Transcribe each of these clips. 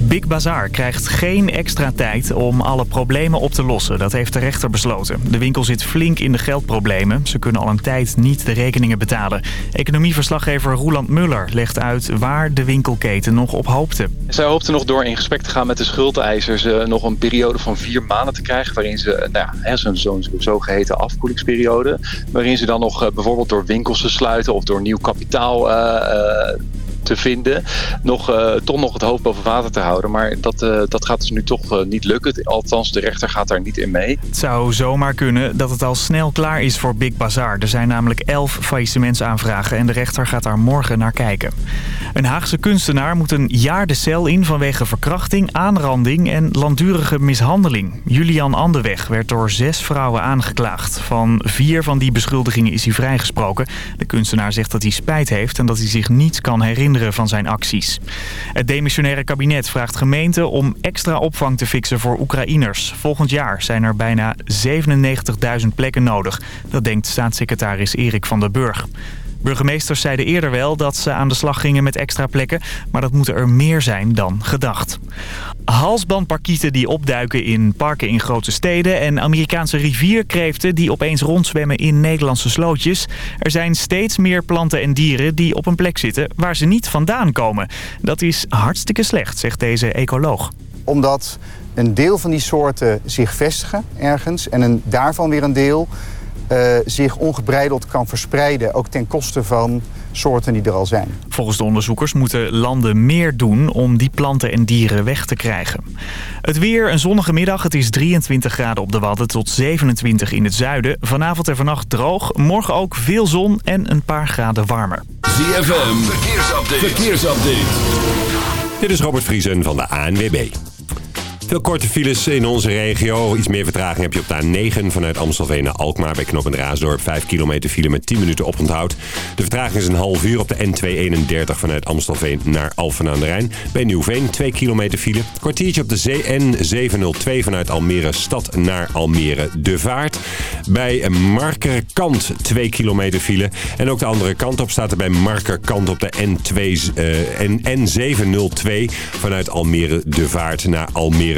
Big Bazaar krijgt geen extra tijd om alle problemen op te lossen. Dat heeft de rechter besloten. De winkel zit flink in de geldproblemen. Ze kunnen al een tijd niet de rekeningen betalen. Economieverslaggever Roland Muller legt uit waar de winkelketen nog op hoopte. Zij hoopten nog door in gesprek te gaan met de schuldeisers... Uh, nog een periode van vier maanden te krijgen... waarin ze, nou ja, zo'n zo, zogeheten afkoelingsperiode... waarin ze dan nog uh, bijvoorbeeld door winkels te sluiten... of door nieuw kapitaal... Uh, te vinden, nog, uh, toch nog het hoofd boven water te houden. Maar dat, uh, dat gaat dus nu toch uh, niet lukken. Althans, de rechter gaat daar niet in mee. Het zou zomaar kunnen dat het al snel klaar is voor Big Bazaar. Er zijn namelijk elf faillissementsaanvragen en de rechter gaat daar morgen naar kijken. Een Haagse kunstenaar moet een jaar de cel in vanwege verkrachting, aanranding en langdurige mishandeling. Julian Andeweg werd door zes vrouwen aangeklaagd. Van vier van die beschuldigingen is hij vrijgesproken. De kunstenaar zegt dat hij spijt heeft en dat hij zich niets kan herinneren van zijn acties. Het demissionaire kabinet vraagt gemeenten om extra opvang te fixen voor Oekraïners. Volgend jaar zijn er bijna 97.000 plekken nodig. Dat denkt staatssecretaris Erik van der Burg. Burgemeesters zeiden eerder wel dat ze aan de slag gingen met extra plekken, maar dat moeten er meer zijn dan gedacht. Halsbandparkieten die opduiken in parken in grote steden en Amerikaanse rivierkreeften die opeens rondzwemmen in Nederlandse slootjes. Er zijn steeds meer planten en dieren die op een plek zitten waar ze niet vandaan komen. Dat is hartstikke slecht, zegt deze ecoloog. Omdat een deel van die soorten zich vestigen ergens en een, daarvan weer een deel zich ongebreideld kan verspreiden, ook ten koste van soorten die er al zijn. Volgens de onderzoekers moeten landen meer doen om die planten en dieren weg te krijgen. Het weer, een zonnige middag. Het is 23 graden op de Wadden tot 27 in het zuiden. Vanavond en vannacht droog. Morgen ook veel zon en een paar graden warmer. ZFM, verkeersupdate. verkeersupdate. Dit is Robert Vriesen van de ANWB. Veel korte files in onze regio. Iets meer vertraging heb je op de A9 vanuit Amstelveen naar Alkmaar bij knooppunt Raasdorp. 5 kilometer file met 10 minuten oponthoud. De vertraging is een half uur op de N231 vanuit Amstelveen naar Alphen aan de Rijn. Bij Nieuwveen 2 kilometer file. Kwartiertje op de N702 vanuit Almere Stad naar Almere De Vaart. Bij Markerkant 2 kilometer file. En ook de andere kant op staat er bij Markerkant op de N2, uh, N702 vanuit Almere De Vaart naar Almere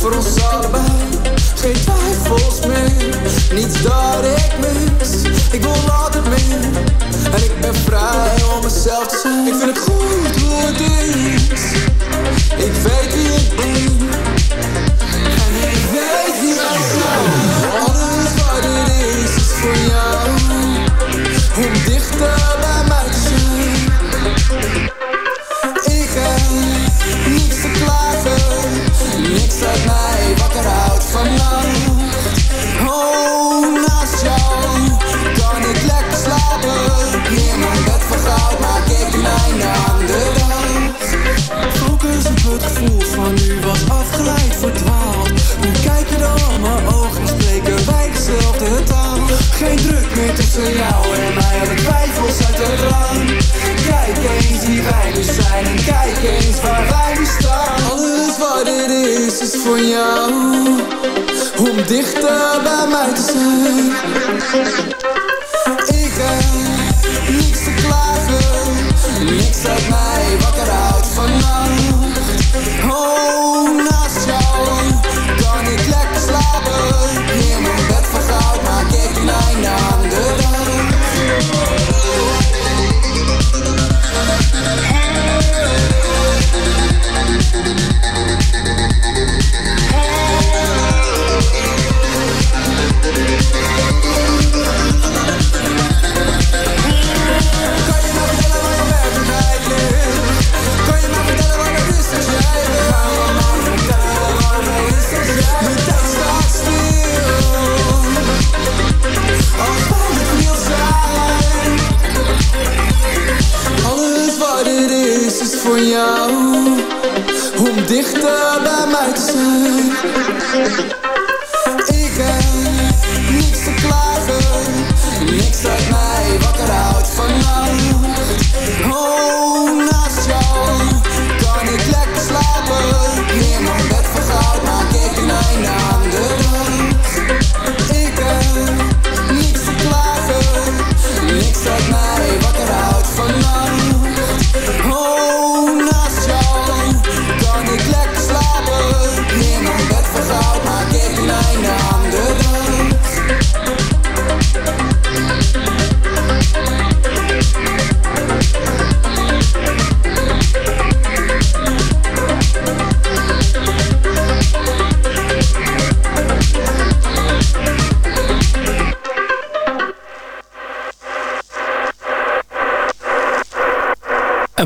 Voor ons allebei. Geen twijfels meer, niets dat ik mis. Ik wil altijd meer En ik ben vrij om mezelf te zijn. Ik vind het goed hoe het is. Ik weet wie ik ben. En ik weet wie ik ben. Alles wat het is, is voor jou. Om dichter bij mij te zijn voor jou. Om dichter bij mij te zijn. Ik heb niets te klagen. Niks uit mij voor jou, om dichter bij mij te zijn.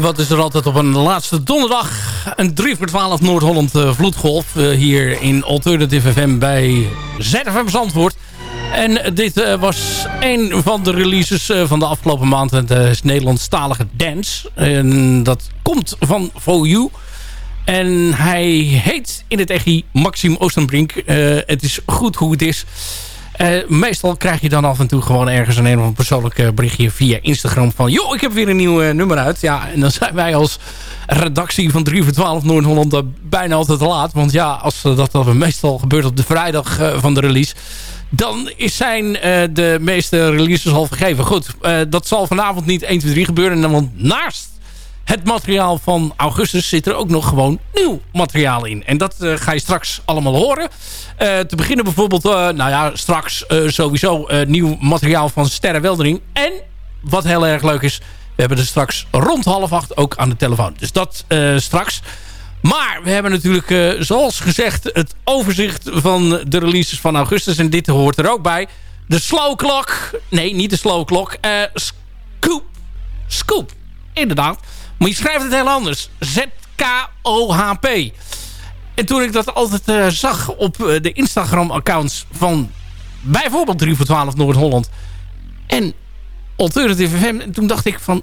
Wat is er altijd op een laatste donderdag? Een 3 voor 12 Noord-Holland eh, vloedgolf. eh, hier in Alternative FM bij ZFM Zandvoort. En dit eh, was een van de releases van de afgelopen maand. Het is Nederlandstalige Dance. En dat komt van For You. En hij heet in het echi Maxim Oostenbrink. Het is goed hoe het is. Eh, meestal krijg je dan af en toe gewoon ergens een, een persoonlijk eh, berichtje via Instagram van... joh, ik heb weer een nieuw eh, nummer uit. Ja, en dan zijn wij als redactie van 3 voor 12 Noord-Holland bijna altijd laat. Want ja, als dat, dat meestal gebeurt op de vrijdag van de release... dan is zijn de meeste releases al vergeven. Goed, dat zal vanavond niet 1, 2, 3 gebeuren. En want naast het materiaal van augustus zit er ook nog gewoon nieuw materiaal in. En dat eh, ga je straks allemaal horen. Eh, te beginnen bijvoorbeeld, eh, nou ja, straks sowieso nieuw materiaal van Sterre Weldering. En wat heel erg leuk is, we hebben er straks rond half acht ook aan de telefoon. Dus dat straks. Maar we hebben natuurlijk, zoals gezegd, het overzicht van de releases van augustus. En dit hoort er ook bij. De slow clock. Nee, niet de slow clock. scoop. Scoop. Inderdaad. Maar je schrijft het heel anders. Z-K-O-H-P. En toen ik dat altijd eh, zag op eh, de Instagram-accounts van bijvoorbeeld 3 voor 12 Noord-Holland en Alternative FM, en toen dacht ik van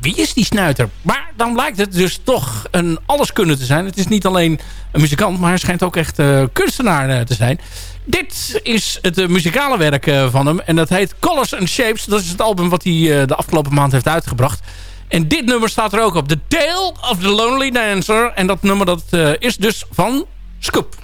wie is die snuiter? Maar dan blijkt het dus toch een alleskunde te zijn. Het is niet alleen een muzikant, maar hij schijnt ook echt eh, kunstenaar te zijn. Dit is het muzikale werk van hem. En dat heet Colors and Shapes. Dat is het album wat hij de afgelopen maand heeft uitgebracht. En dit nummer staat er ook op. The Tale of the Lonely Dancer. En dat nummer dat, eh, is dus van Scoop.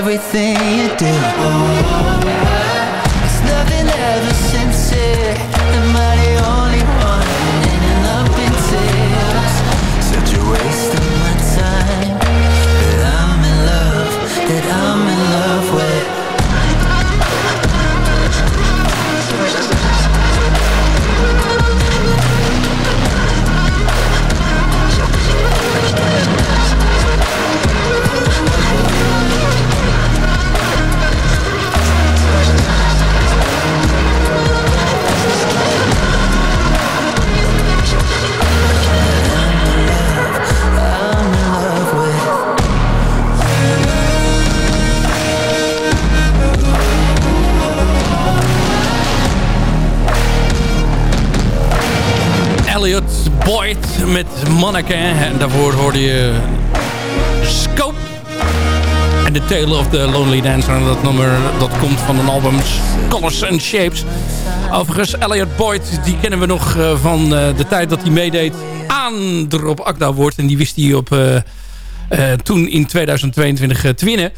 everything you do. En daarvoor hoorde je Scope. En The Tale of the Lonely Dancer. Dat nummer dat komt van een album Colors and Shapes. Overigens, Elliot Boyd, die kennen we nog eh, van eh, de tijd dat hij meedeed aan de Rob Akda wordt. En die wist hij op, eh, toen in 2022 te winnen.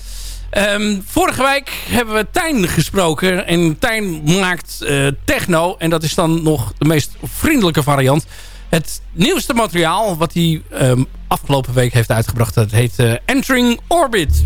Ehm, vorige week hebben we Tijn gesproken. En Tijn maakt techno. En dat is dan nog de meest vriendelijke variant. Het nieuwste materiaal wat hij ehm, afgelopen week heeft uitgebracht... dat heet eh, Entering Orbit.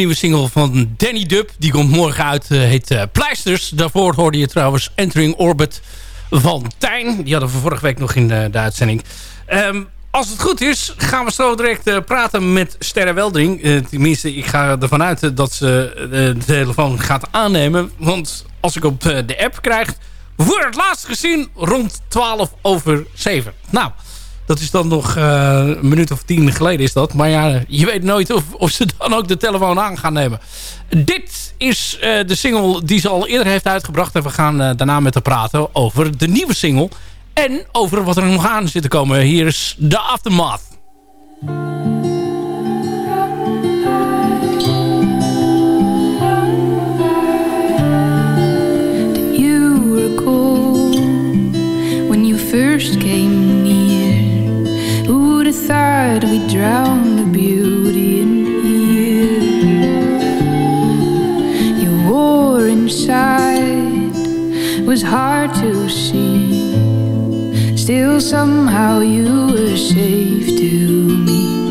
nieuwe single van Danny Dub. Die komt morgen uit, eh, heet eh, Pleisters. Daarvoor hoorde je trouwens Entering Orbit van Tijn. Die hadden we vorige week nog in eh, de, uitzending. Ehm, als het goed is, gaan we zo direct praten met Sterre Welding. Tenminste, ik ga ervan uit dat ze de telefoon gaat aannemen. Want als ik op de app krijg, wordt het laatst gezien rond 12 over 7. Nou... Dat is dan nog eh, een minuut of tien geleden is dat. Maar ja, je weet nooit of, of ze dan ook de telefoon aan gaan nemen. Dit is eh, de single die ze al eerder heeft uitgebracht. En we gaan eh, daarna met haar praten over de nieuwe single. En over wat er nog aan zit te komen. Hier is de Aftermath. thought we drowned the beauty in here. Your war inside was hard to see. Still, somehow, you were safe to me.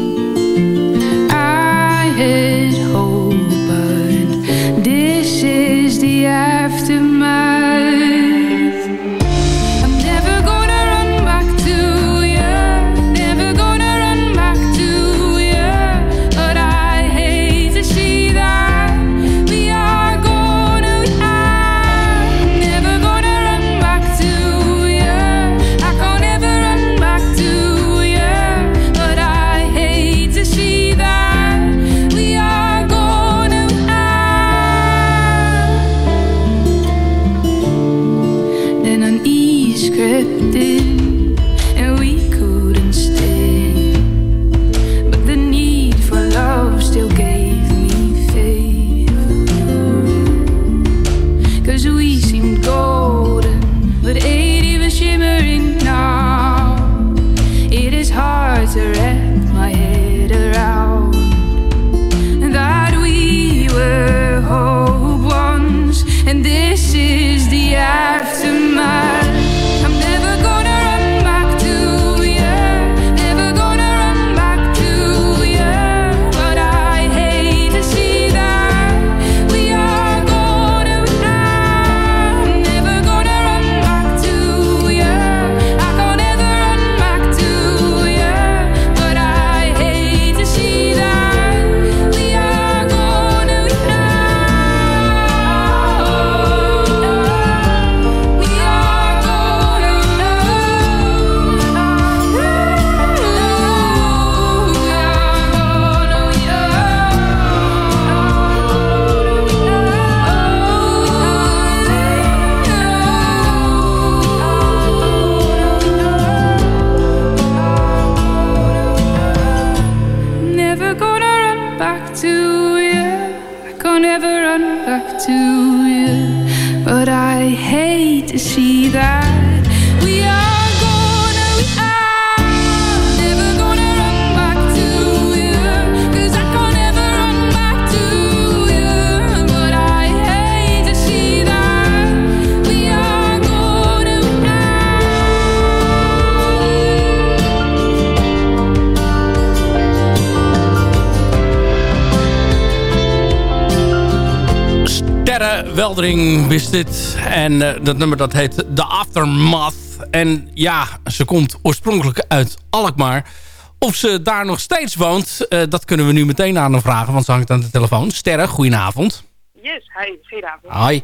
Weldering wist dit. En eh, dat nummer dat heet The Aftermath. En ja, ze komt oorspronkelijk uit Alkmaar. Of ze daar nog steeds woont, eh, dat kunnen we nu meteen aan haar vragen. Want ze hangt aan de telefoon. Sterre, goedenavond. Yes, hi, goedenavond. Hi.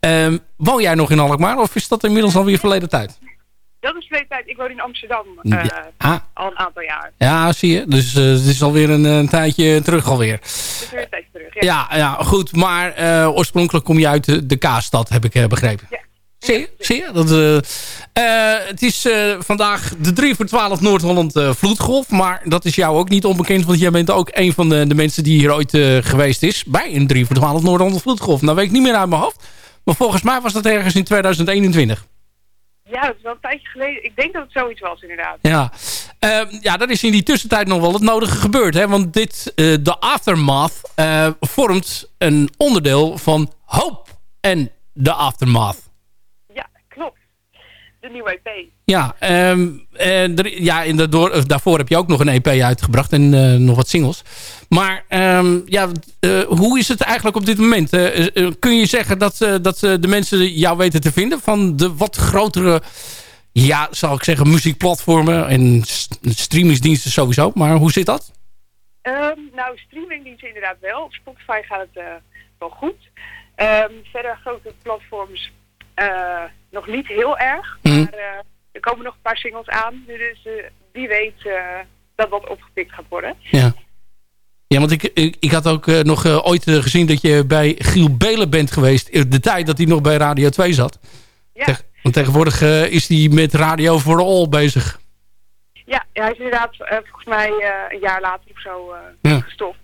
Ehm, woon jij nog in Alkmaar of is dat inmiddels alweer verleden tijd? Dat is de tijd. Ik woon in Amsterdam eh. Ah. al een aantal jaar. Ja, zie je. Dus eh, het is alweer een, een tijdje terug alweer. Is weer een tijdje terug. Ja. Ja, ja goed. Maar eh, oorspronkelijk kom je uit de, de Kaasstad, heb ik begrepen. Ja. Zie je? Zie je? Dat, het is vandaag de 3 voor 12 Noord-Holland vloedgolf. Maar dat is jou ook niet onbekend. Want jij bent ook een van de, de mensen die hier ooit geweest is. Bij een 3 voor 12 Noord-Holland vloedgolf. Nou weet ik niet meer uit mijn hoofd. Maar volgens mij was dat ergens in 2021. Ja, dat is wel een tijdje geleden. Ik denk dat het zoiets was inderdaad. Ja. Ehm, ja, dan is in die tussentijd nog wel het nodige gebeurd. Hè? Want dit, eh, de Aftermath, eh, vormt een onderdeel van Hope en de Aftermath. De nieuwe EP. Ja, en er, ja in de door, eh, daarvoor heb je ook nog een EP uitgebracht en eh, nog wat singles. Maar ehm, ja, hoe is het eigenlijk op dit moment? Kun je zeggen dat, dat de mensen jou weten te vinden van de wat grotere, ja, zal ik zeggen, muziekplatformen en s- streamingsdiensten sowieso. Maar hoe zit dat? Ehm, nou, streamingdiensten inderdaad wel. Op Spotify gaat het wel goed. Verder grote platforms eh, nog niet heel erg. Mhm. Maar eh, er komen nog een paar singles aan. Dus eh, wie weet dat wat opgepikt gaat worden. Ja. Ja, want ik, ik, ik had ook nog ooit gezien dat je bij Giel Belen bent geweest. De tijd dat hij nog bij Radio 2 zat. Ja, Teg- want tegenwoordig is hij met Radio for All bezig. ja hij is inderdaad volgens mij een jaar later of zo Ja. gestopt.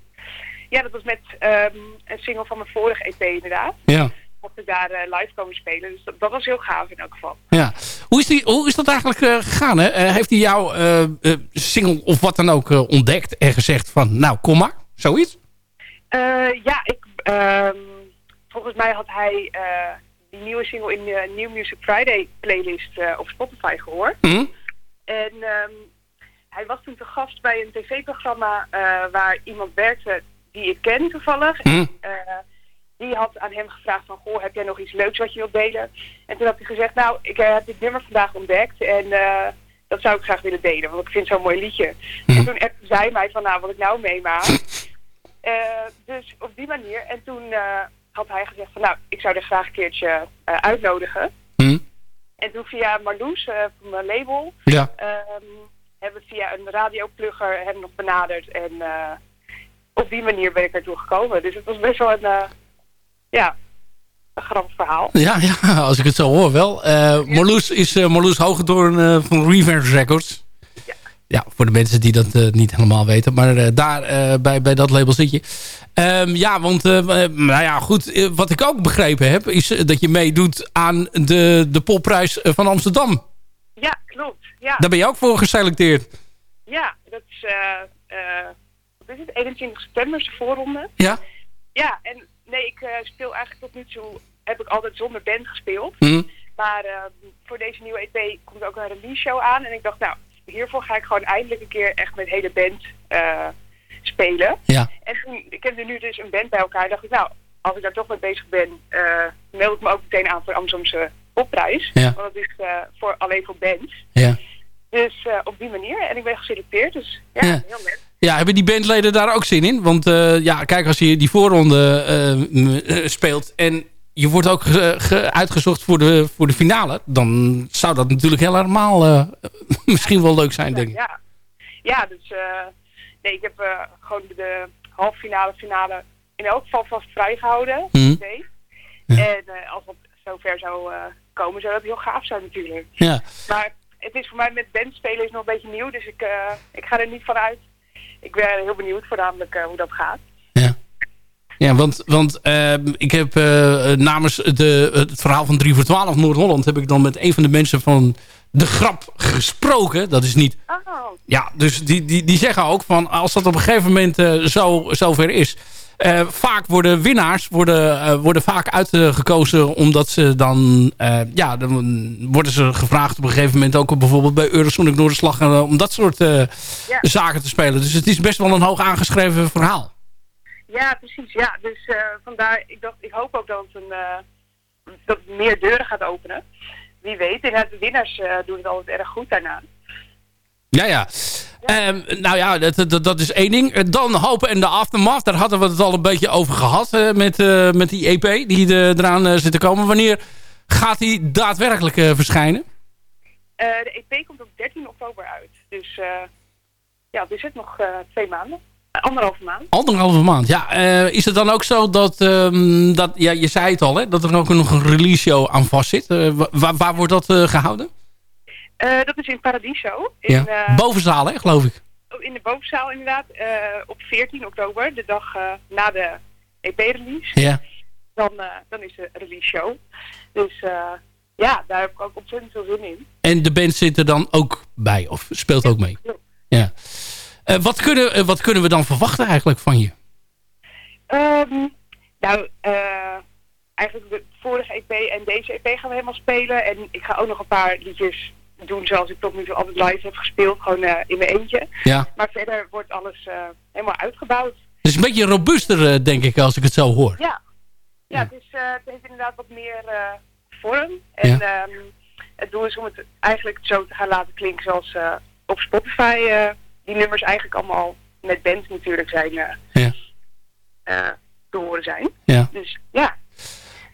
Ja, dat was met ehm, een single van mijn vorige EP inderdaad. Ja. Mocht ik daar eh, live komen spelen. Dus dat, dat was heel gaaf in elk geval. Ja. Hoe, is die, hoe is dat eigenlijk eh, gegaan? Hè? Eh, heeft hij jouw single of wat dan ook ontdekt en gezegd van... Nou, kom maar. Zoiets? Ja, ik, ehm, volgens mij had hij die nieuwe single in de New Music Friday playlist op Spotify gehoord. Hm? En ehm, hij was toen te gast bij een tv-programma waar iemand werkte die ik ken toevallig. Hm? Eh, die had aan hem gevraagd van, goh, heb jij nog iets leuks wat je wilt delen? En toen had hij gezegd, nou, ik eh, heb dit nummer vandaag ontdekt en eh, dat zou ik graag willen delen, want ik vind het zo'n mooi liedje. En toen appte zij mij van, nou, wat ik nou meemaak. Eh, dus op die manier. En toen had hij gezegd van, nou, ik zou er graag een keertje uitnodigen. Hm? En toen via Marloes, van mijn label, Ja. ehm, hebben we via een radioplugger hem nog benaderd. En op die manier ben ik ertoe gekomen. Dus het was best wel een, ja, een grappig verhaal. Ja, ja, als ik het zo hoor wel. Eh Marloes is uh, Marloes eh, van Reverse Records. Ja. Ja, voor de mensen die dat niet helemaal weten. Maar daar bij, bij dat label zit je. Ehm, ja, want nou ja, goed. wat ik ook begrepen heb, is dat je meedoet aan de, de popprijs van Amsterdam. Ja, klopt. Ja, Daar ben je ook voor geselecteerd. ja dat is, wat is het, 21 september de voorronde. Ja? Ja, en nee, ik eh, speel eigenlijk tot nu toe, heb ik altijd zonder band gespeeld. Hm? Maar eh, voor deze nieuwe EP komt ook een release show aan. En ik dacht, nou, hiervoor ga ik gewoon eindelijk een keer echt met hele band eh, spelen. Ja. En toen, ik heb er nu dus een band bij elkaar. dacht ik, nou, als ik daar toch mee bezig ben, eh, meld ik me ook meteen aan voor Amsterdamse popprijs. Ja. Want dat is voor, alleen voor bands. Ja. Dus op die manier. En ik ben geselecteerd, dus ja, Ja. heel leuk. Ja, hebben die bandleden daar ook zin in? Want eh, ja, kijk, als je die voorronde eh, eh, speelt en je wordt ook ge- ge- uitgezocht voor de, voor de finale, dan zou dat natuurlijk helemaal eh, misschien wel leuk zijn, denk ik. Ja, ja dus nee, ik heb gewoon de halve finale, finale in elk geval vast vrijgehouden. Mhm. Nee. En als dat zover zou komen, zou dat heel gaaf zijn natuurlijk. Ja. Maar het is voor mij met band spelen is nog een beetje nieuw, dus ik, ik ga er niet van uit. Ik ben heel benieuwd voornamelijk eh, hoe dat gaat. Ja, want, want ehm, ik heb eh, namens de, het verhaal van 3 voor 12 Noord-Holland... heb ik dan met een van de mensen van de grap gesproken. Dat is niet... Oh, Ja, dus die, die, die zeggen ook van als dat op een gegeven moment eh, zo, zover is... eh, vaak worden winnaars worden, eh, worden vaak uitgekozen omdat ze dan... eh, ja, dan worden ze gevraagd op een gegeven moment ook bijvoorbeeld bij Eurosonic Noorderslag... om dat soort Ja. zaken te spelen. Dus het is best wel een hoog aangeschreven verhaal. ja, precies. Ja, dus vandaar, ik dacht, ik hoop ook dat het, een, dat het meer deuren gaat openen. Wie weet. En de winnaars doen het altijd erg goed daarna. Ja, ja. Ehm, nou ja, dat, dat, dat is één ding. Eh, Dan Hopen en de Aftermath. Daar hadden we het al een beetje over gehad. eh, met, eh, met die EP die er, eraan zit te komen. Wanneer gaat die daadwerkelijk verschijnen? De EP komt op 13 oktober uit. Dus ja, is het nog twee maanden. Anderhalve maand. Anderhalve maand. Ja, is het dan ook zo dat, ehm, dat... Ja, je zei het al, hè, dat er ook nog een release show aan vast zit. Wa- waar, waar wordt dat eh, gehouden? Eh, dat is in Paradiso. In, Ja. eh, Bovenzaal, hè, geloof ik. in de bovenzaal inderdaad. eh, op 14 oktober, de dag na de EP-release. Ja. Dan, dan is de release show. Dus ja, daar heb ik ook ontzettend veel zin in. En de band zit er dan ook bij, of speelt ook mee. Ja. Wat, kunnen, wat kunnen we dan verwachten eigenlijk van je? Ehm, nou, eh, eigenlijk de vorige EP en deze EP gaan we helemaal spelen. En ik ga ook nog een paar liedjes doen zoals ik tot nu toe altijd live heb gespeeld. Gewoon eh, in mijn eentje. Ja. Maar verder wordt alles eh, helemaal uitgebouwd. Het is een beetje robuuster, eh, denk ik, als ik het zo hoor. Ja, ja, Het, is, het heeft inderdaad wat meer vorm. En Ja. ehm, het doel is om het eigenlijk zo te gaan laten klinken zoals op Spotify die nummers eigenlijk allemaal met bands natuurlijk zijn Ja. te horen zijn. Ja. Dus ja,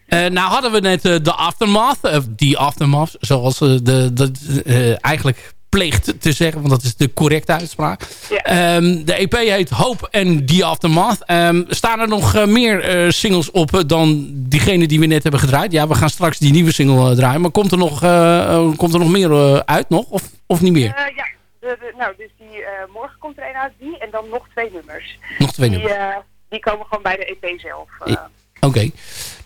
Eh, nou hadden we net eh, de Aftermath, of die Aftermath, zoals eh, de, de, eh, eigenlijk pleegt te zeggen, want dat is de correcte uitspraak. Ja. Ehm, de EP heet Hope en The Aftermath. Ehm, staan er nog eh, meer eh, singles op eh, dan diegene die we net hebben gedraaid? Ja, we gaan straks die nieuwe single eh, draaien, maar komt er nog, eh, eh, komt er nog meer eh, uit nog, of, of niet meer? Eh, ja. De, de- nou, dus die, eh, morgen komt er een uit, die en dan nog twee nummers. nog twee Die, nummers. eh, die komen gewoon bij de EP zelf. eh. Ja.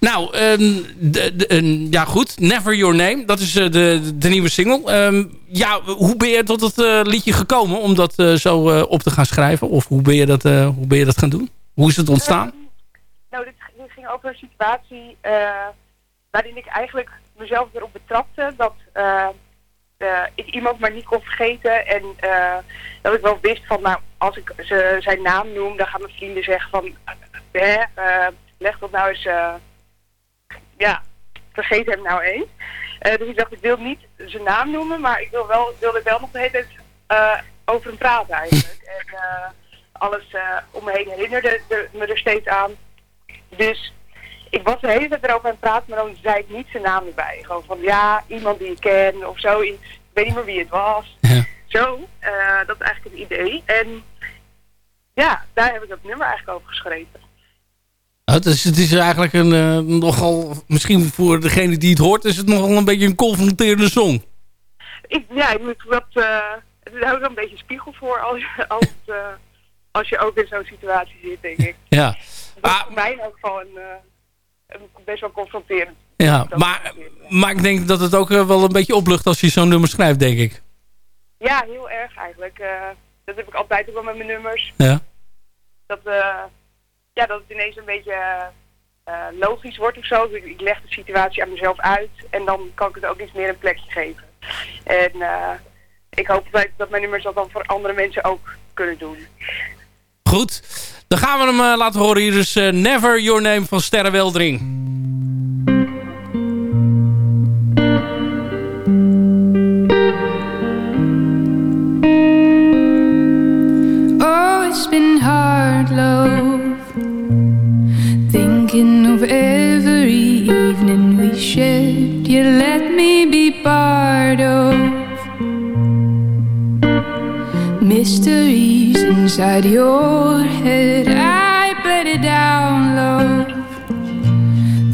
Nou, ehm, de, ja goed. Never Your Name. Dat is eh, de, de nieuwe single. Ehm, ja, hoe ben je tot het eh, liedje gekomen om dat eh, zo op te gaan schrijven? Of hoe ben, je dat, hoe ben je dat gaan doen? Hoe is het ontstaan? Ehm, nou, dit, ging over een situatie waarin ik eigenlijk mezelf erop betrapte dat ik iemand maar niet kon vergeten. En dat ik wel wist van, nou, als ik ze, zijn naam noem, dan gaan mijn vrienden zeggen van, eh, leg dat nou eens, ja, vergeet hem nou eens. Eh, dus ik dacht, ik wil niet zijn naam noemen, maar ik wil wel, wilde wel nog de hele tijd eh, over hem praten eigenlijk. En eh, alles om me heen herinnerde er- me er steeds aan. Dus ik was de hele tijd erover aan het praten, maar dan zei ik niet zijn naam erbij. Gewoon van ja, iemand die ik ken of zoiets. Ik weet niet meer wie het was. Ja. Zo, dat is eigenlijk het idee. En ja, daar heb ik dat nummer eigenlijk over geschreven. Het, is, het is eigenlijk een eh, nogal, misschien voor degene die het hoort, is het nogal een beetje een confronterende song. Ik, ja, ik moet dat, eh het is ook wel een beetje spiegel voor als, je- als, eh, als je ook in zo'n situatie zit, denk ik. Ja. Dat is Ah. voor mij in elk geval een, een best wel confronterend. Ja, maar, maar ik denk dat het ook wel een beetje oplucht als je zo'n nummer schrijft, denk ik. Ja, heel erg eigenlijk. Dat heb ik altijd ook wel met mijn nummers. Ja. Dat, eh, ja, dat het ineens een beetje eh, logisch wordt of zo. Ik, ik leg de situatie aan mezelf uit en dan kan ik het ook iets meer een plekje geven. En eh, ik hoop dat, mijn nummers dat dan voor andere mensen ook kunnen doen. Goed, dan gaan we hem eh, laten horen. Hier eh, Never Your Name van Sterre Weldering. You let me be part of mysteries inside your head. I played it down, love.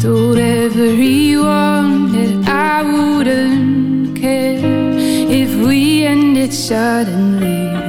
Told everyone that I wouldn't care if we ended suddenly.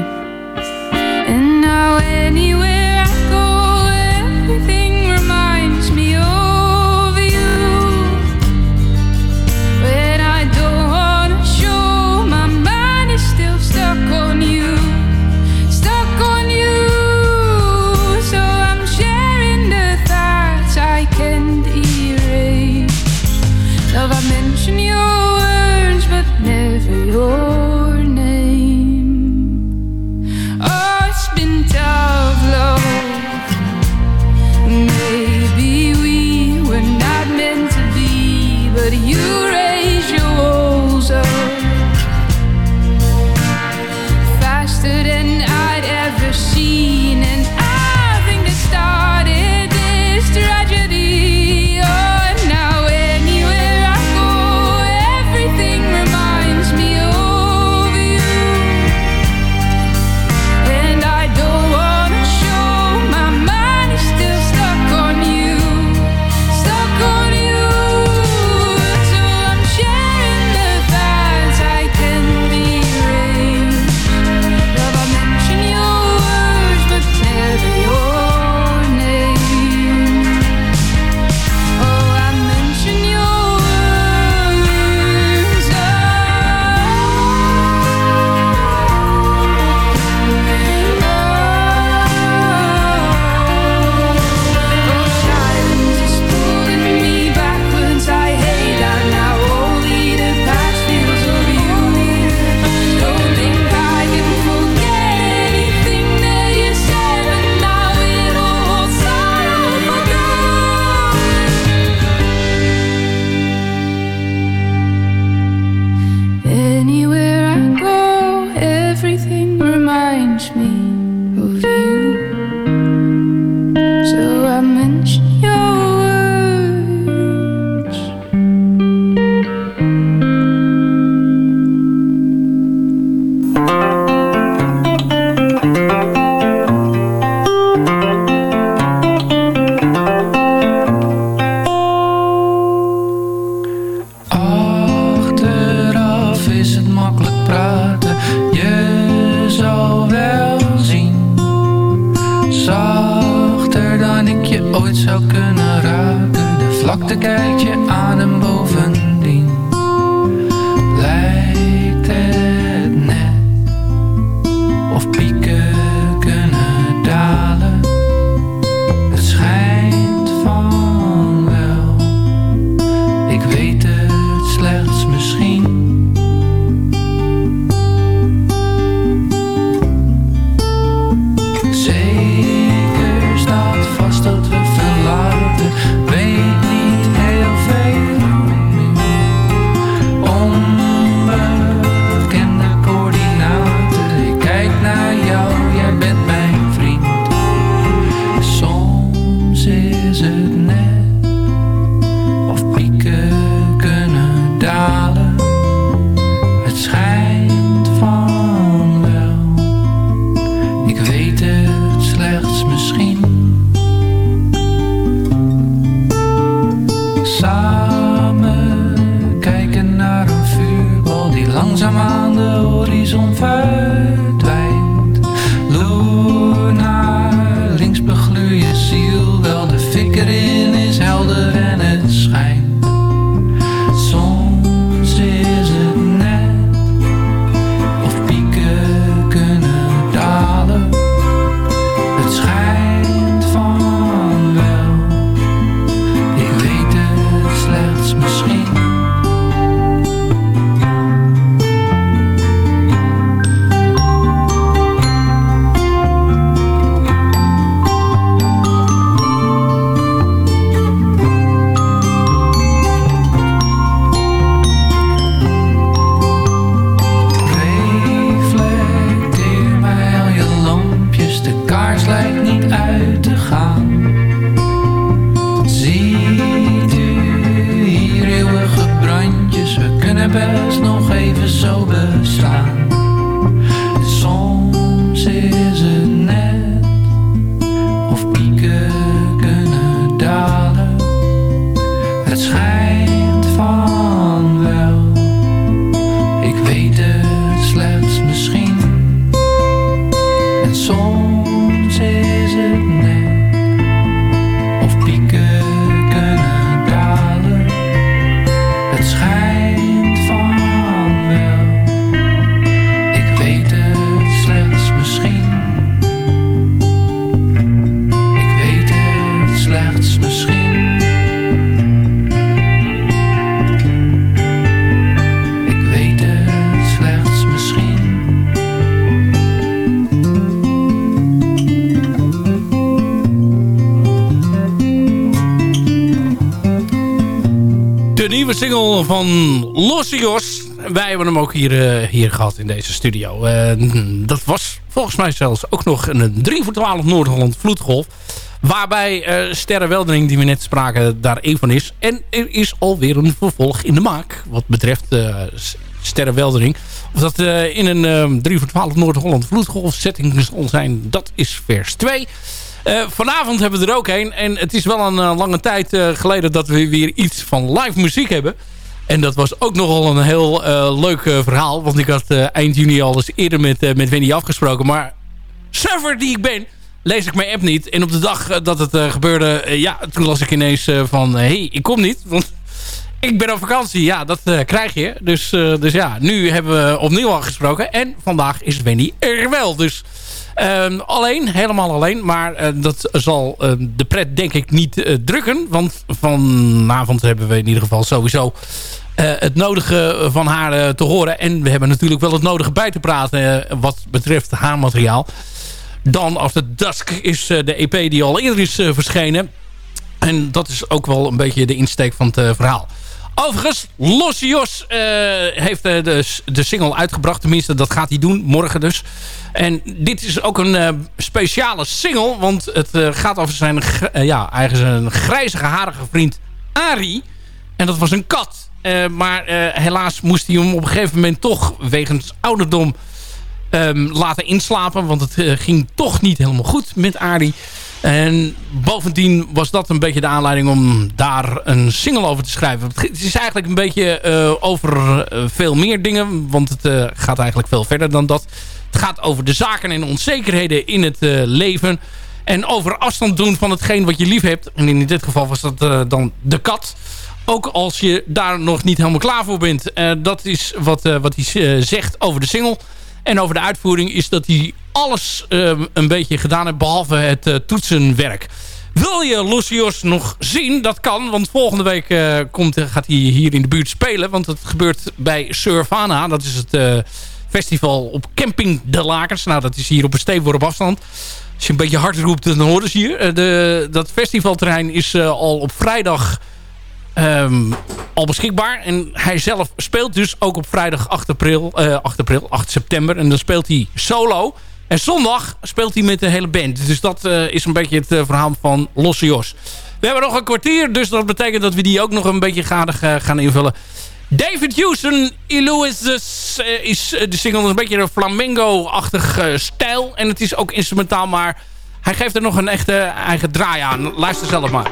Het schijnt van Lossios. Wij hebben hem ook hier, eh, hier gehad in deze studio. Eh, dat was volgens mij zelfs ook nog een 3 voor 12 Noord-Holland vloedgolf. Waarbij eh Sterrenweldering, die we net spraken, daar één van is. En er is alweer een vervolg in de maak. Wat betreft Sterrenweldering. Of dat in een eh 3 voor 12 Noord-Holland vloedgolf setting zal zijn, dat is vers 2. Eh, vanavond hebben we er ook een. En het is wel een lange tijd geleden dat we weer iets van live muziek hebben. En dat was ook nogal een heel eh, leuk eh, verhaal. Want ik had eh, eind juni al eens eerder met, met Wendy afgesproken. Maar server die ik ben, lees ik mijn app niet. En op de dag dat het gebeurde, ja, toen las ik ineens van... Hé, hey, ik kom niet, want ik ben op vakantie. Ja, dat krijg je. Dus, dus ja, nu hebben we opnieuw afgesproken. En vandaag is Wendy er wel. Dus ehm, alleen, helemaal alleen. Maar dat zal eh, de pret denk ik niet drukken. Want vanavond hebben we in ieder geval sowieso... eh, het nodige van haar eh, te horen. En we hebben natuurlijk wel het nodige bij te praten... eh, wat betreft haar materiaal. Dan After Dusk is de EP die al eerder is verschenen. En dat is ook wel een beetje de insteek van het verhaal. Overigens, Los Jos eh, heeft de, de single uitgebracht. Tenminste, dat gaat hij doen. Morgen dus. En dit is ook een speciale single. Want het gaat over zijn, ja, eigenlijk zijn grijzige, harige vriend Ari. En dat was een kat. Eh, maar eh, helaas moest hij hem op een gegeven moment toch wegens ouderdom ehm, laten inslapen. Want het eh, ging toch niet helemaal goed met Ari. En bovendien was dat een beetje de aanleiding om daar een single over te schrijven. Het is eigenlijk een beetje over veel meer dingen. Want het gaat eigenlijk veel verder dan dat. Het gaat over de zaken en onzekerheden in het leven. En over afstand doen van hetgeen wat je lief hebt. En in dit geval was dat dan de kat. Ook als je daar nog niet helemaal klaar voor bent. Eh, dat is wat, eh, wat hij eh, zegt over de single. En over de uitvoering is dat hij alles eh, een beetje gedaan heeft. Behalve het toetsenwerk. Wil je Lucius nog zien? Dat kan, want volgende week komt, gaat hij hier in de buurt spelen. Want het gebeurt bij Surfana. Dat is het festival op Camping de Lakers. Nou, dat is hier op een steenworp afstand. Als je een beetje hard roept, dan horen ze hier. De, dat festivalterrein is al op vrijdag ehm, al beschikbaar. En hij zelf speelt dus ook op vrijdag 8 april, eh, 8 april, 8 september. En dan speelt hij solo. En zondag speelt hij met de hele band. Dus dat eh, is een beetje het eh, verhaal van Losse Jos. We hebben nog een kwartier, dus dat betekent dat we die ook nog een beetje gadig eh, gaan invullen. David Houston, Illuisus is eh, de single een beetje een flamengo-achtig eh, stijl. En het is ook instrumentaal, maar hij geeft er nog een echte eigen draai aan. Luister zelf maar.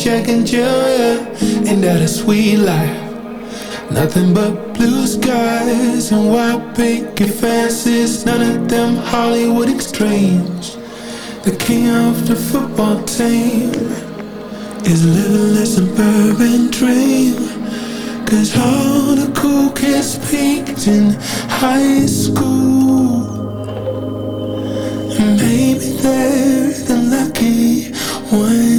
Jack and yeah. Ain't that a sweet life? Nothing but blue skies and white picket fences. None of them Hollywood extremes. The king of the football team is living a suburban dream. Cause all the cool kids peaked in high school. And maybe they're the lucky ones.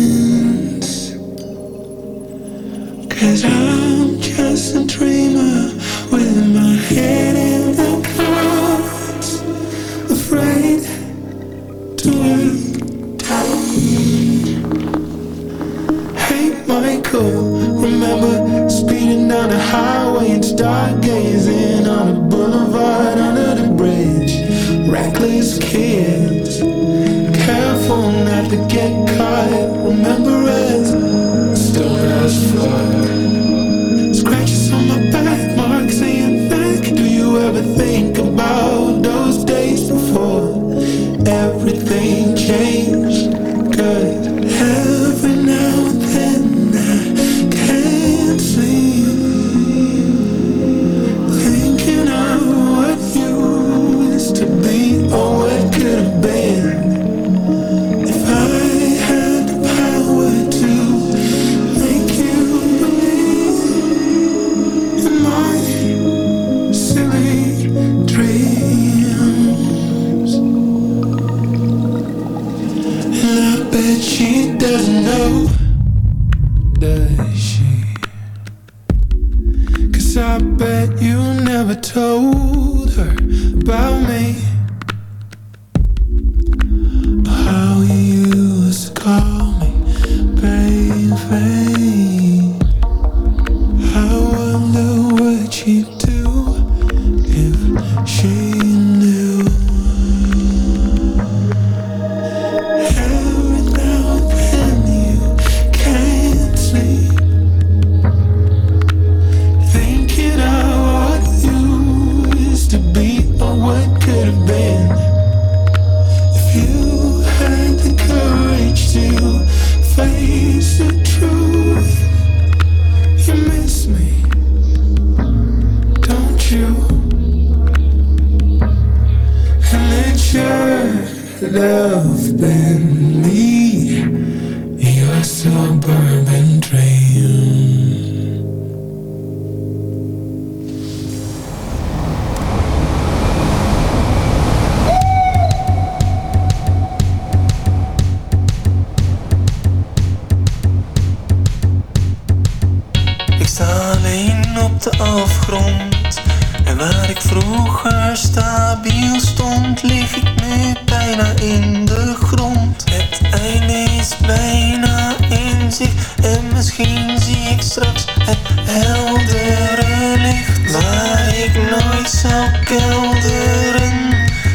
de afgrond. En waar ik vroeger stabiel stond, lig ik nu bijna in de grond. Het einde is bijna in zicht, en misschien zie ik straks het heldere licht. Waar ik nooit zou kelderen,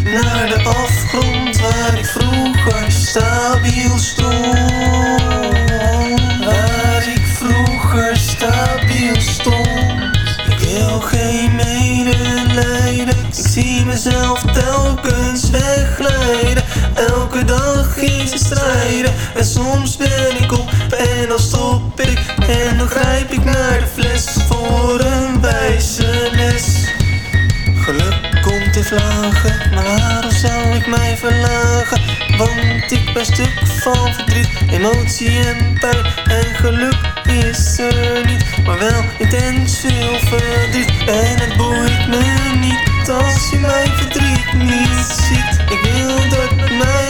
naar de afgrond waar ik vroeger stabiel stond. strijden. En soms ben ik op en dan stop ik. En dan grijp ik naar de fles voor een wijze les Geluk komt in vlagen, maar waarom zou ik mij verlagen? Want ik ben stuk van verdriet, emotie en pijn. En geluk is er niet, maar wel intens veel verdriet. En het boeit me niet als je mijn verdriet niet ziet. Ik wil dat mij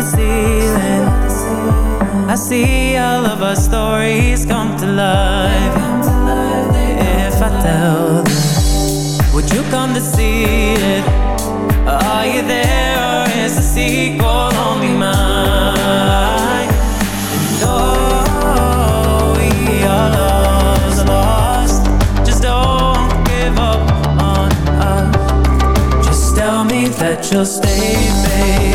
the ceiling I see all of our stories come to life If I tell them Would you come to see it? Are you there or is the sequel only mine? Oh, we are lost, lost Just don't give up on us Just tell me that you'll stay, babe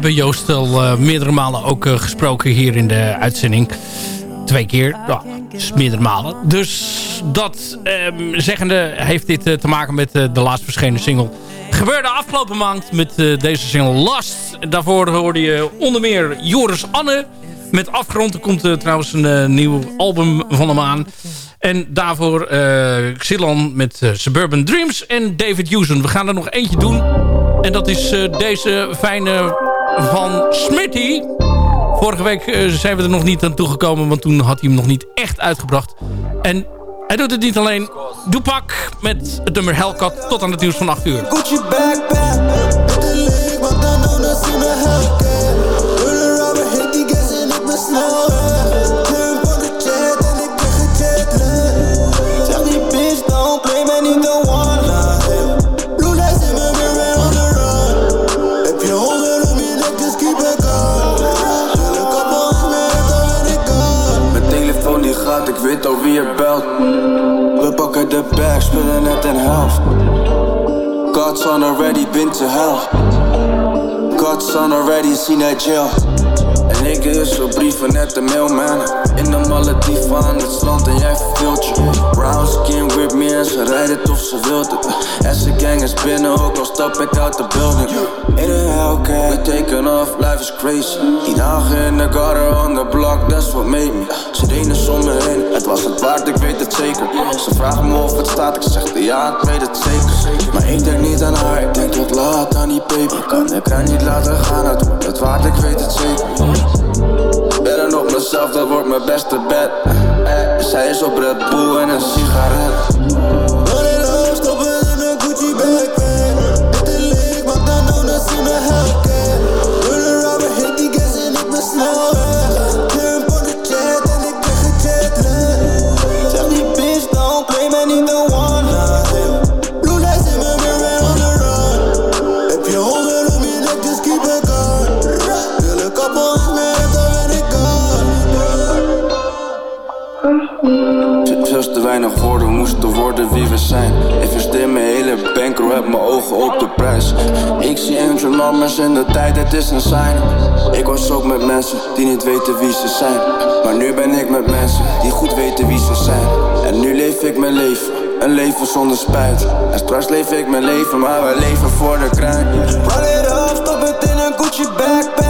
hebben Joost al eh, meerdere malen ook eh, gesproken hier in de uitzending. Twee keer, ja, dus meerdere malen. Dus dat ehm, zeggende heeft dit eh, te maken met de laatst verschenen single. Gebeurde afgelopen maand met deze single Last. Daarvoor hoorde je onder meer Joris Anne. Met Afgrond er komt trouwens een nieuw album van hem aan. En daarvoor Xilon met Suburban Dreams en David Houston. We gaan er nog eentje doen. En dat is deze fijne van Smitty. Vorige week eh, zijn we er nog niet aan toegekomen, want toen had hij hem nog niet echt uitgebracht. En hij doet het niet alleen. Doepak met het nummer Hellcat tot aan het nieuws van 8 uur. Er belt. We pakken de bag, spullen net helft. God's on already been to hell. God's on already seen that jail. En ik is zo brieven net de mailman. In de Malediven aan het strand en jij verveelt je. Brown skin with me en ze rijdt het of ze wilt het. En ze gang is binnen, ook al stap ik uit de building. In een Hellcat, we taken off, life is crazy. Die dagen in de gutter on the block, that's what made me. Ze deden om me heen, het was het waard, ik weet het zeker. Ze vragen me of het staat, ik zeg ja, ik weet het zeker. Maar ik denk niet aan haar, ik denk tot laat aan die paper. Kan ik haar niet laten gaan, het wordt het waard, ik weet het zeker. Bellen op mezelf, dat wordt mijn beste bed. Eh, Zij is op Red Bull en een sigaret. Zelfs te weinig woorden moesten worden wie we zijn. Investeer mijn hele bankroll, heb mijn ogen op de prijs. Ik zie numbers in de tijd, het is een sign. Ik was ook met mensen die niet weten wie ze zijn. Maar nu ben ik met mensen die goed weten wie ze zijn. En nu leef ik mijn leven, een leven zonder spijt. En straks leef ik mijn leven, maar we leven voor de kruin. Run it up, stop het in een Gucci backpack.